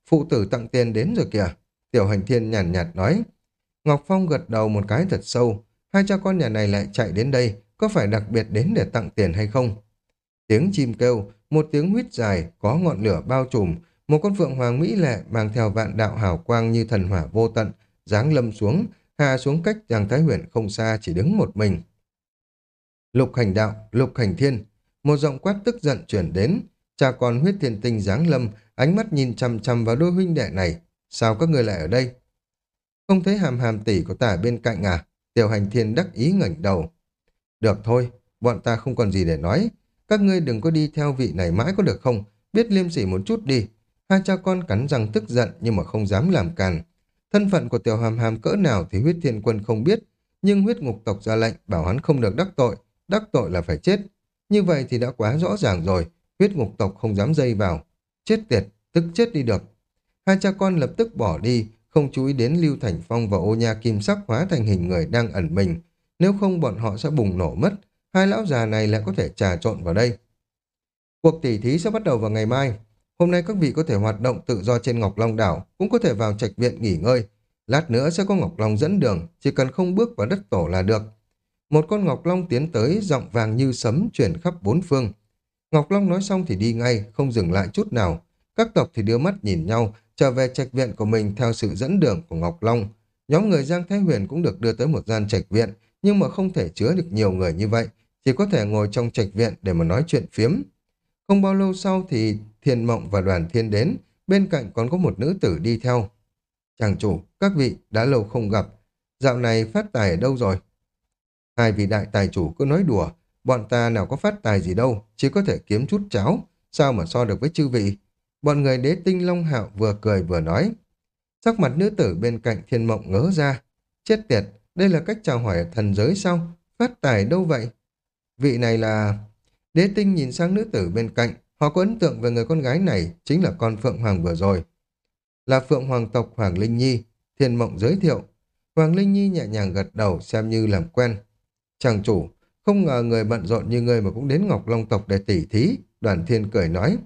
Phụ tử tặng tiền đến rồi kìa. Tiểu hành thiên nhàn nhạt, nhạt nói. Ngọc Phong gật đầu một cái thật sâu. Hai cha con nhà này lại chạy đến đây, có phải đặc biệt đến để tặng tiền hay không? Tiếng chim kêu, một tiếng huýt dài, có ngọn lửa bao trùm, một con phượng hoàng mỹ lệ mang theo vạn đạo hào quang như thần hỏa vô tận, giáng lâm xuống, hạ xuống cách Giang Thái Huyền không xa chỉ đứng một mình. Lục hành đạo, lục hành thiên, một giọng quát tức giận chuyển đến, cha con huyết thiên tinh giáng lâm, ánh mắt nhìn chăm chăm vào đôi huynh đệ này, sao các người lại ở đây? Không thấy hàm hàm tỷ của ta bên cạnh à? Tiểu hành thiên đắc ý ngẩng đầu. Được thôi, bọn ta không còn gì để nói, các ngươi đừng có đi theo vị này mãi có được không? Biết liêm sỉ một chút đi. Hai cha con cắn răng tức giận nhưng mà không dám làm càn. Thân phận của tiểu hàm hàm cỡ nào thì huyết thiên quân không biết, nhưng huyết ngục tộc ra lệnh bảo hắn không được đắc tội, đắc tội là phải chết. Như vậy thì đã quá rõ ràng rồi, huyết ngục tộc không dám dây vào. Chết tiệt, tức chết đi được. Hai cha con lập tức bỏ đi, không chú ý đến Lưu Thành Phong và ô nha kim sắc hóa thành hình người đang ẩn mình. Nếu không bọn họ sẽ bùng nổ mất, hai lão già này lại có thể trà trộn vào đây. Cuộc tỉ thí sẽ bắt đầu vào ngày mai. Hôm nay các vị có thể hoạt động tự do trên Ngọc Long đảo, cũng có thể vào trạch viện nghỉ ngơi. Lát nữa sẽ có Ngọc Long dẫn đường, chỉ cần không bước vào đất tổ là được. Một con Ngọc Long tiến tới, giọng vàng như sấm chuyển khắp bốn phương. Ngọc Long nói xong thì đi ngay, không dừng lại chút nào. Các tộc thì đưa mắt nhìn nhau, trở về trạch viện của mình theo sự dẫn đường của Ngọc Long. Nhóm người Giang Thái Huyền cũng được đưa tới một gian trạch viện, nhưng mà không thể chứa được nhiều người như vậy, chỉ có thể ngồi trong trạch viện để mà nói chuyện phiếm. Không bao lâu sau thì Thiên Mộng và Đoàn Thiên đến, bên cạnh còn có một nữ tử đi theo. Chàng chủ, các vị, đã lâu không gặp. Dạo này phát tài ở đâu rồi? Hai vị đại tài chủ cứ nói đùa, bọn ta nào có phát tài gì đâu, chỉ có thể kiếm chút cháo, sao mà so được với chư vị. Bọn người đế tinh Long Hạo vừa cười vừa nói. Sắc mặt nữ tử bên cạnh Thiên Mộng ngớ ra. Chết tiệt, đây là cách chào hỏi thần giới sao? phát tài đâu vậy? Vị này là... Đế tinh nhìn sang nữ tử bên cạnh, họ có ấn tượng về người con gái này, chính là con Phượng Hoàng vừa rồi. Là Phượng Hoàng tộc Hoàng Linh Nhi, thiên mộng giới thiệu. Hoàng Linh Nhi nhẹ nhàng gật đầu xem như làm quen. Chàng chủ, không ngờ người bận rộn như người mà cũng đến Ngọc Long tộc để tỉ thí, đoàn thiên cười nói.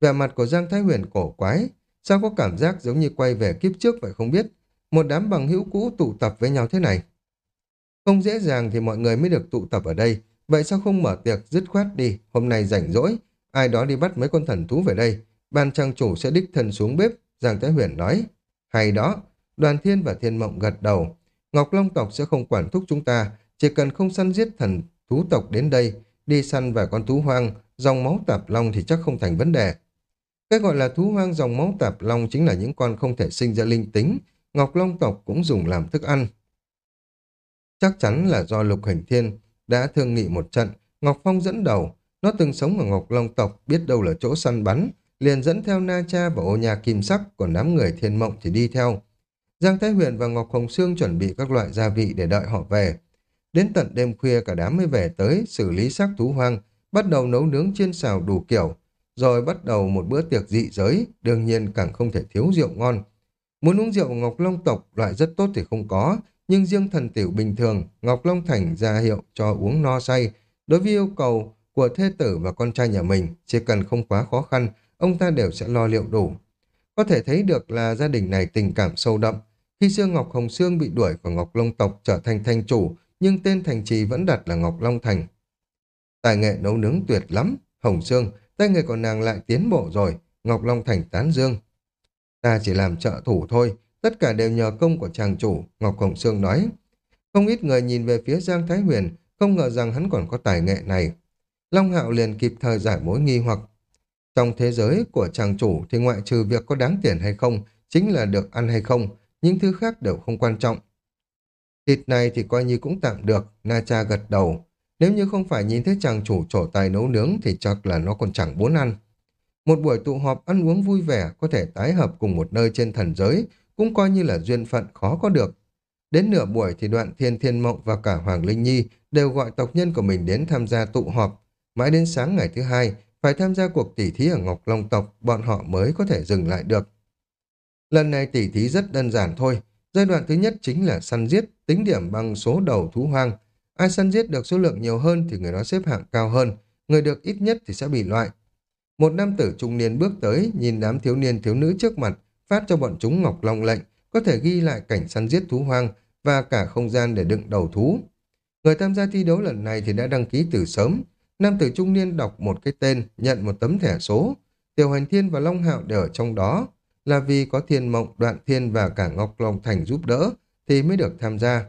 Vẻ mặt của Giang Thái Huyền cổ quái, sao có cảm giác giống như quay về kiếp trước vậy không biết. Một đám bằng hữu cũ tụ tập với nhau thế này. Không dễ dàng thì mọi người mới được tụ tập ở đây, vậy sao không mở tiệc dứt khoát đi, hôm nay rảnh rỗi, ai đó đi bắt mấy con thần thú về đây, ban trang chủ sẽ đích thân xuống bếp, Giang Thái Huyền nói. Hay đó, đoàn thiên và thiên mộng gật đầu, Ngọc Long tộc sẽ không quản thúc chúng ta, chỉ cần không săn giết thần thú tộc đến đây, đi săn vài con thú hoang, dòng máu tạp long thì chắc không thành vấn đề. Cái gọi là thú hoang dòng máu tạp long chính là những con không thể sinh ra linh tính, Ngọc Long tộc cũng dùng làm thức ăn. Chắc chắn là do Lục Hình Thiên đã thương nghị một trận, Ngọc Phong dẫn đầu, nó từng sống ở Ngọc Long tộc, biết đâu là chỗ săn bắn, liền dẫn theo Na Cha và ô nhà kim sắc, còn đám người thiên mộng thì đi theo. Giang Thái Huyền và Ngọc Hồng Sương chuẩn bị các loại gia vị để đợi họ về. Đến tận đêm khuya cả đám mới về tới xử lý xác thú hoang, bắt đầu nấu nướng chiên xào đủ kiểu, rồi bắt đầu một bữa tiệc dị giới, đương nhiên càng không thể thiếu rượu ngon. Muốn uống rượu Ngọc Long tộc loại rất tốt thì không có, nhưng riêng thần tiểu bình thường, Ngọc Long Thành ra hiệu cho uống no say. Đối với yêu cầu của thê tử và con trai nhà mình, chỉ cần không quá khó khăn, ông ta đều sẽ lo liệu đủ. Có thể thấy được là gia đình này tình cảm sâu đậm. Khi xưa Ngọc Hồng Sương bị đuổi khỏi Ngọc Long tộc trở thành thành chủ, nhưng tên thành trì vẫn đặt là Ngọc Long Thành. Tài nghệ nấu nướng tuyệt lắm, Hồng Sương, tay nghề của nàng lại tiến bộ rồi, Ngọc Long Thành tán dương. Ta chỉ làm trợ thủ thôi, tất cả đều nhờ công của chàng chủ, Ngọc Hồng Sương nói. Không ít người nhìn về phía Giang Thái Huyền, không ngờ rằng hắn còn có tài nghệ này. Long Hạo liền kịp thời giải mối nghi hoặc. Trong thế giới của chàng chủ thì ngoại trừ việc có đáng tiền hay không, chính là được ăn hay không, những thứ khác đều không quan trọng. Thịt này thì coi như cũng tạm được, Na Cha gật đầu. Nếu như không phải nhìn thấy chàng chủ trổ tài nấu nướng thì chắc là nó còn chẳng muốn ăn. Một buổi tụ họp ăn uống vui vẻ có thể tái hợp cùng một nơi trên thần giới cũng coi như là duyên phận khó có được. Đến nửa buổi thì đoạn thiên thiên mộng và cả Hoàng Linh Nhi đều gọi tộc nhân của mình đến tham gia tụ họp. Mãi đến sáng ngày thứ hai, phải tham gia cuộc tỉ thí ở Ngọc Long tộc, bọn họ mới có thể dừng lại được. Lần này tỉ thí rất đơn giản thôi. Giai đoạn thứ nhất chính là săn giết, tính điểm bằng số đầu thú hoang. Ai săn giết được số lượng nhiều hơn thì người đó xếp hạng cao hơn, người được ít nhất thì sẽ bị loại. Một nam tử trung niên bước tới, nhìn đám thiếu niên thiếu nữ trước mặt, phát cho bọn chúng ngọc long lệnh, có thể ghi lại cảnh săn giết thú hoang và cả không gian để đựng đầu thú. Người tham gia thi đấu lần này thì đã đăng ký từ sớm. Nam tử trung niên đọc một cái tên, nhận một tấm thẻ số. Tiểu hành thiên và Long Hạo đều ở trong đó, là vì có thiên mộng, đoạn thiên và cả Ngọc Long Thành giúp đỡ, thì mới được tham gia.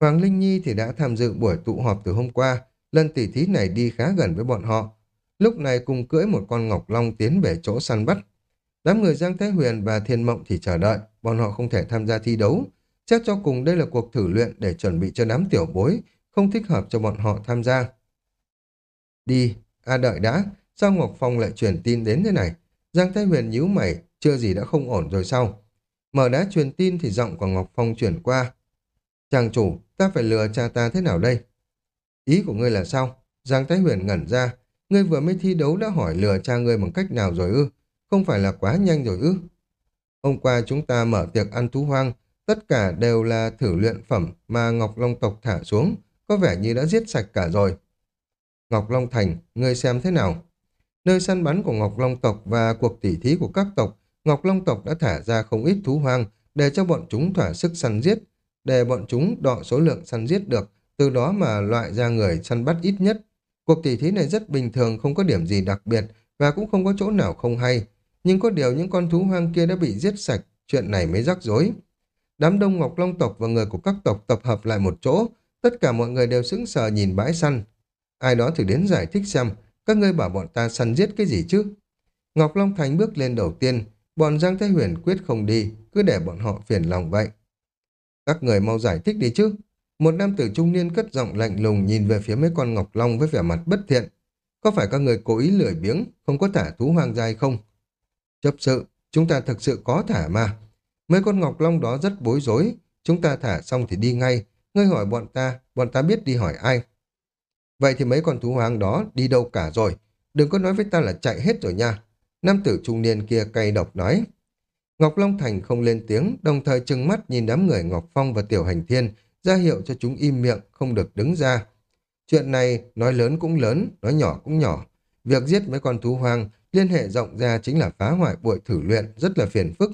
Hoàng Linh Nhi thì đã tham dự buổi tụ họp từ hôm qua, lần tỉ thí này đi khá gần với bọn họ. Lúc này cùng cưỡi một con Ngọc Long tiến về chỗ săn bắt. Đám người Giang Thái Huyền và Thiên Mộng thì chờ đợi, bọn họ không thể tham gia thi đấu. Chắc cho cùng đây là cuộc thử luyện để chuẩn bị cho đám tiểu bối, không thích hợp cho bọn họ tham gia. Đi, à đợi đã, sao Ngọc Phong lại truyền tin đến thế này? Giang Thái Huyền nhíu mày, chưa gì đã không ổn rồi sao? Mở đá truyền tin thì giọng của Ngọc Phong chuyển qua. Chàng chủ, ta phải lừa cha ta thế nào đây? Ý của ngươi là sao? Giang Thái Huyền ngẩn ra. Ngươi vừa mới thi đấu đã hỏi lừa cha ngươi bằng cách nào rồi ư? Không phải là quá nhanh rồi ư? Hôm qua chúng ta mở tiệc ăn thú hoang, tất cả đều là thử luyện phẩm mà Ngọc Long tộc thả xuống, có vẻ như đã giết sạch cả rồi. Ngọc Long Thành, ngươi xem thế nào? Nơi săn bắn của Ngọc Long tộc và cuộc tỉ thí của các tộc, Ngọc Long tộc đã thả ra không ít thú hoang để cho bọn chúng thỏa sức săn giết, để bọn chúng đọ số lượng săn giết được, từ đó mà loại ra người săn bắt ít nhất. Cuộc tỉ thí này rất bình thường, không có điểm gì đặc biệt và cũng không có chỗ nào không hay. Nhưng có điều những con thú hoang kia đã bị giết sạch, chuyện này mới rắc rối. Đám đông Ngọc Long tộc và người của các tộc tập hợp lại một chỗ, tất cả mọi người đều sững sờ nhìn bãi săn. Ai đó thử đến giải thích xem, các ngươi bảo bọn ta săn giết cái gì chứ? Ngọc Long Thành bước lên đầu tiên, bọn Giang Thái Huyền quyết không đi, cứ để bọn họ phiền lòng vậy. Các người mau giải thích đi chứ. Một nam tử trung niên cất giọng lạnh lùng nhìn về phía mấy con Ngọc Long với vẻ mặt bất thiện. Có phải các người cố ý lười biếng, không có thả thú hoang dai không? Chấp sự, chúng ta thực sự có thả mà. Mấy con Ngọc Long đó rất bối rối, chúng ta thả xong thì đi ngay, ngươi hỏi bọn ta, bọn ta biết đi hỏi ai. Vậy thì mấy con thú hoang đó đi đâu cả rồi? Đừng có nói với ta là chạy hết rồi nha. Nam tử trung niên kia cay độc nói. Ngọc Long Thành không lên tiếng, đồng thời trừng mắt nhìn đám người Ngọc Phong và Tiểu Hành Thiên, ra hiệu cho chúng im miệng, không được đứng ra. Chuyện này nói lớn cũng lớn, nói nhỏ cũng nhỏ. Việc giết mấy con thú hoang liên hệ rộng ra chính là phá hoại buổi thử luyện, rất là phiền phức.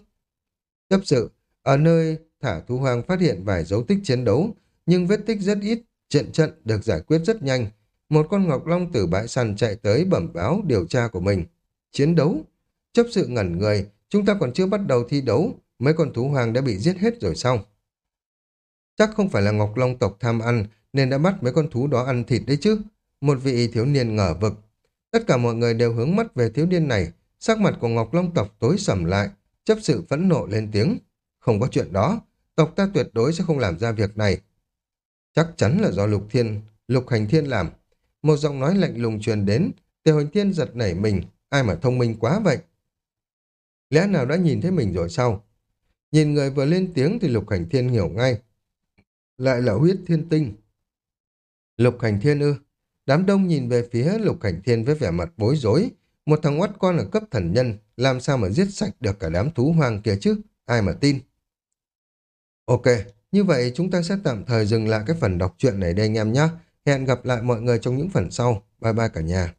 Chấp sự, ở nơi thả thú hoang phát hiện vài dấu tích chiến đấu, nhưng vết tích rất ít, trận trận được giải quyết rất nhanh. Một con ngọc long từ bãi săn chạy tới bẩm báo điều tra của mình. Chiến đấu? Chấp sự ngẩn người, chúng ta còn chưa bắt đầu thi đấu, mấy con thú hoàng đã bị giết hết rồi xong. Chắc không phải là ngọc long tộc tham ăn, nên đã bắt mấy con thú đó ăn thịt đấy chứ. Một vị thiếu niên ngờ vực. Tất cả mọi người đều hướng mắt về thiếu niên này, sắc mặt của Ngọc Long tộc tối sầm lại, chấp sự phẫn nộ lên tiếng. Không có chuyện đó, tộc ta tuyệt đối sẽ không làm ra việc này. Chắc chắn là do Lục Thiên, Lục Hành Thiên làm. Một giọng nói lạnh lùng truyền đến, Tiểu Hành Thiên giật nảy mình, ai mà thông minh quá vậy. Lẽ nào đã nhìn thấy mình rồi sao? Nhìn người vừa lên tiếng thì Lục Hành Thiên hiểu ngay. Lại là huyết thiên tinh. Lục Hành Thiên ư? Đám đông nhìn về phía Lục Hành Thiên với vẻ mặt bối rối. Một thằng oắt con ở cấp thần nhân, làm sao mà giết sạch được cả đám thú hoang kia chứ? Ai mà tin? Ok, như vậy chúng ta sẽ tạm thời dừng lại cái phần đọc truyện này đây anh em nhé. Hẹn gặp lại mọi người trong những phần sau. Bye bye cả nhà.